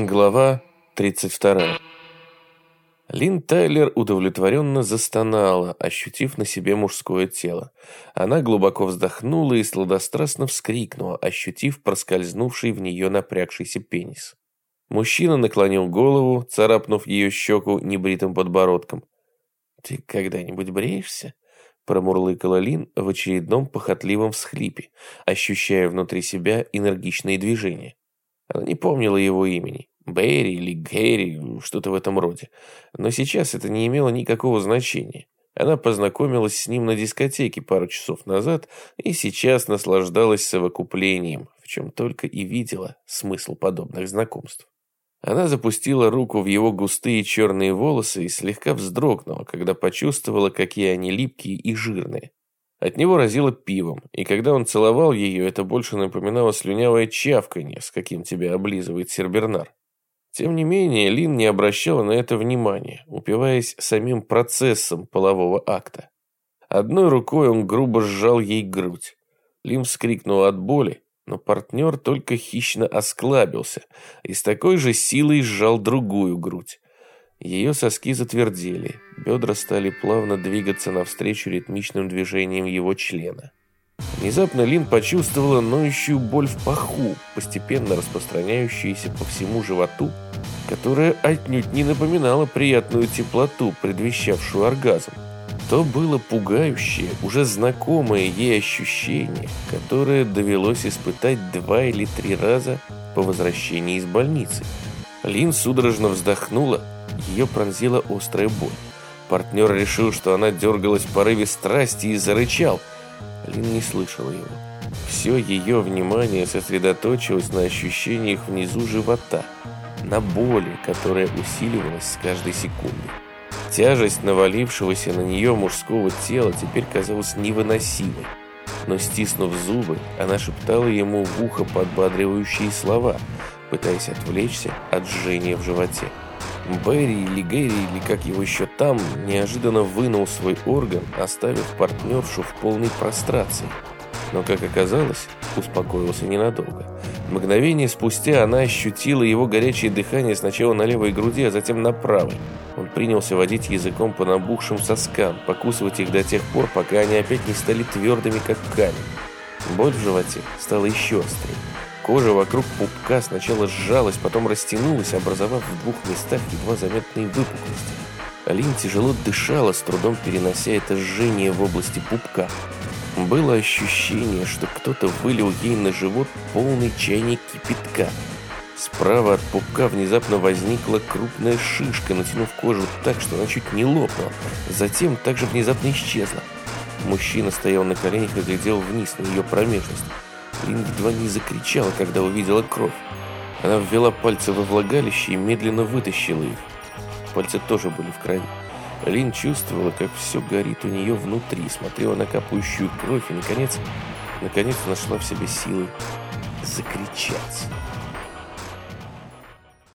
Глава 32. Лин Тайлер удовлетворенно застонала, ощутив на себе мужское тело. Она глубоко вздохнула и сладострастно вскрикнула, ощутив проскользнувший в нее напрягшийся пенис. Мужчина наклонил голову, царапнув ее щеку небритым подбородком. «Ты когда-нибудь бреешься?» промурлыкала Лин в очередном похотливом всхлипе, ощущая внутри себя энергичные движения. Она не помнила его имени. Берри или Гэри, что-то в этом роде. Но сейчас это не имело никакого значения. Она познакомилась с ним на дискотеке пару часов назад и сейчас наслаждалась совокуплением, в чем только и видела смысл подобных знакомств. Она запустила руку в его густые черные волосы и слегка вздрогнула, когда почувствовала, какие они липкие и жирные. От него разило пивом, и когда он целовал ее, это больше напоминало слюнявое чавканье, с каким тебя облизывает сербернар. Тем не менее, Лин не обращала на это внимания, упиваясь самим процессом полового акта. Одной рукой он грубо сжал ей грудь. Лин вскрикнула от боли, но партнер только хищно осклабился и с такой же силой сжал другую грудь. Ее соски затвердели, бедра стали плавно двигаться навстречу ритмичным движениям его члена. Внезапно Лин почувствовала ноющую боль в паху, постепенно распространяющуюся по всему животу, которая отнюдь не напоминала приятную теплоту, предвещавшую оргазм. То было пугающее, уже знакомое ей ощущение, которое довелось испытать два или три раза по возвращении из больницы. Лин судорожно вздохнула, ее пронзила острая боль. Партнер решил, что она дергалась в порыве страсти и зарычал. Лин не слышала его. Все ее внимание сосредоточилось на ощущениях внизу живота, на боли, которая усиливалась с каждой секундой. Тяжесть навалившегося на нее мужского тела теперь казалась невыносимой. Но стиснув зубы, она шептала ему в ухо подбадривающие слова, пытаясь отвлечься от жжения в животе. Берри или Гэри, или как его еще там, неожиданно вынул свой орган, оставив партнершу в полной прострации. Но, как оказалось, успокоился ненадолго. Мгновение спустя она ощутила его горячее дыхание сначала на левой груди, а затем на правой. Он принялся водить языком по набухшим соскам, покусывать их до тех пор, пока они опять не стали твердыми, как камень. Боль в животе стала еще острее. Кожа вокруг пупка сначала сжалась, потом растянулась, образовав в двух местах едва заметные выпуклости. Алин тяжело дышала, с трудом перенося это жжение в области пупка. Было ощущение, что кто-то вылил ей на живот полный чайник кипятка. Справа от пупка внезапно возникла крупная шишка, натянув кожу так, что она чуть не лопнула. Затем также внезапно исчезла. Мужчина стоял на коленях и глядел вниз на ее промежность. Лин едва не закричала, когда увидела кровь. Она ввела пальцы во влагалище и медленно вытащила их. Пальцы тоже были в крови. Лин чувствовала, как все горит у нее внутри, смотрела на капающую кровь и, наконец, наконец нашла в себе силы закричать.